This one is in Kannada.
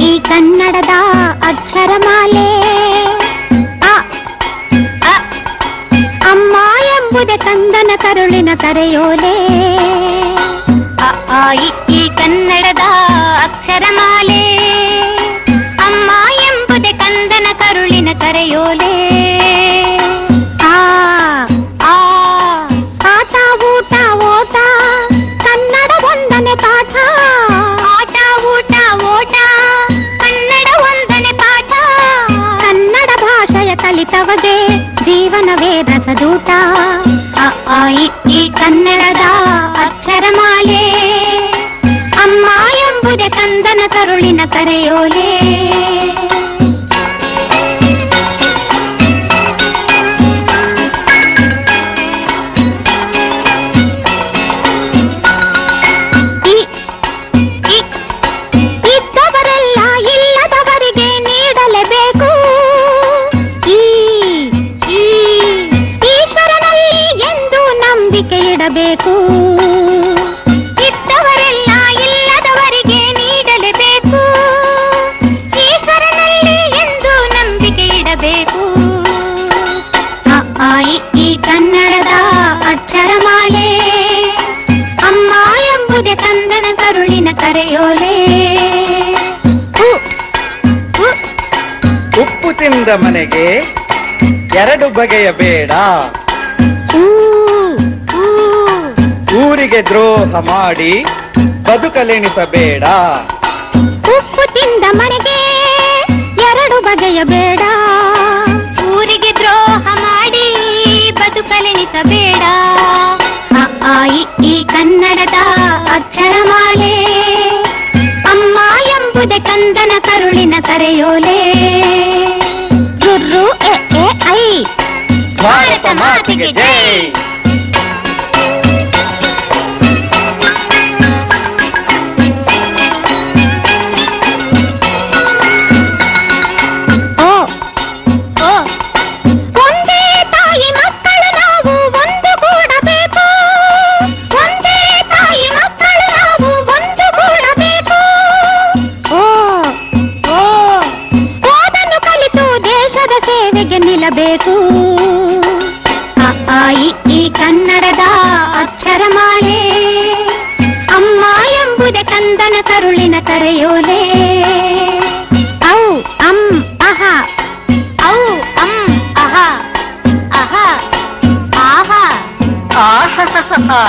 ಈ ಕನ್ನಡದ ಅಕ್ಷರಮಾಲೆ. ಅಮ್ಮ ಎಂಬುದೇ ಕಂದನ ಕರುಳಿನ ಕರೆಯೋಲೆ. ಈ ಕನ್ನಡದ ಅಕ್ಷರಮಾಲೆ. ಅಮ್ಮ ಎಂಬುದೇ ಕಂದನ ಕರುಳಿನ ಕರೆಯೋಲೆ. ರಸದೂಟ. ಈ ಕನ್ನಡದ ಅಕ್ಷರಮಾಲೆ ಅಮ್ಮ ಎಂಬುದೇ ಕಂದನ ಕರುಳಿನ ಕರೆಯೋಲೆ ನಂಬಿಕೆ ಇಡಬೇಕು ಇದ್ದವರೆಲ್ಲ ಇಲ್ಲದವರಿಗೆ ನೀಡಲೇಬೇಕು. ಈಶ್ವರನಲ್ಲಿ ಎಂದು ನಂಬಿಕೆ ಇಡಬೇಕು. ಈ ಕನ್ನಡದ ಅಕ್ಷರಮಾಲೆ ಅಮ್ಮ ಎಂಬುದೇ ಕಂದನ ಕರುಳಿನ ಕರೆಯೋಲೆ. ಉಪ್ಪು ತಿಂದ ಮನೆಗೆ ಎರಡು ಬಗೆಯ ಬೇಡ. ಊರಿಗೆ ದ್ರೋಹ ಮಾಡಿ ಬದುಕಲೆಣಿಸಬೇಡ. ಉಪ್ಪು ತಿಂದ ಮನೆಗೆ ಎರಡು ಬಗೆಯ ಬೇಡ. ಊರಿಗೆ ದ್ರೋಹ ಮಾಡಿ ಬದುಕಲೆಣಿಸಬೇಡ. ಈ ಕನ್ನಡದ ಅಕ್ಷರಮಾಲೆ ಅಮ್ಮ ಎಂಬುದೇ ಕಂದನ ಕರುಳಿನ ಕರೆಯೋಲೆ. ಗುರು ಎ ಐ. ಭಾರತ ಮಾತಿಗೆ ಜೈ. ಸೇವೆಗೆ ನಿಲ್ಲಬೇಕು ಅ, ಆ, ಇ, ಈ ಕನ್ನಡದ ಅಕ್ಷರಮಾಲೆ ಅಮ್ಮ ಎಂಬುದೇ ಕಂದನ ಕರುಳಿನ ಕರೆಯೋಲೆ ಔ ಅಂ ಅಹ ಔ ಅಂ ಅಹ ಅಹ ಆಹ ಆಹಾ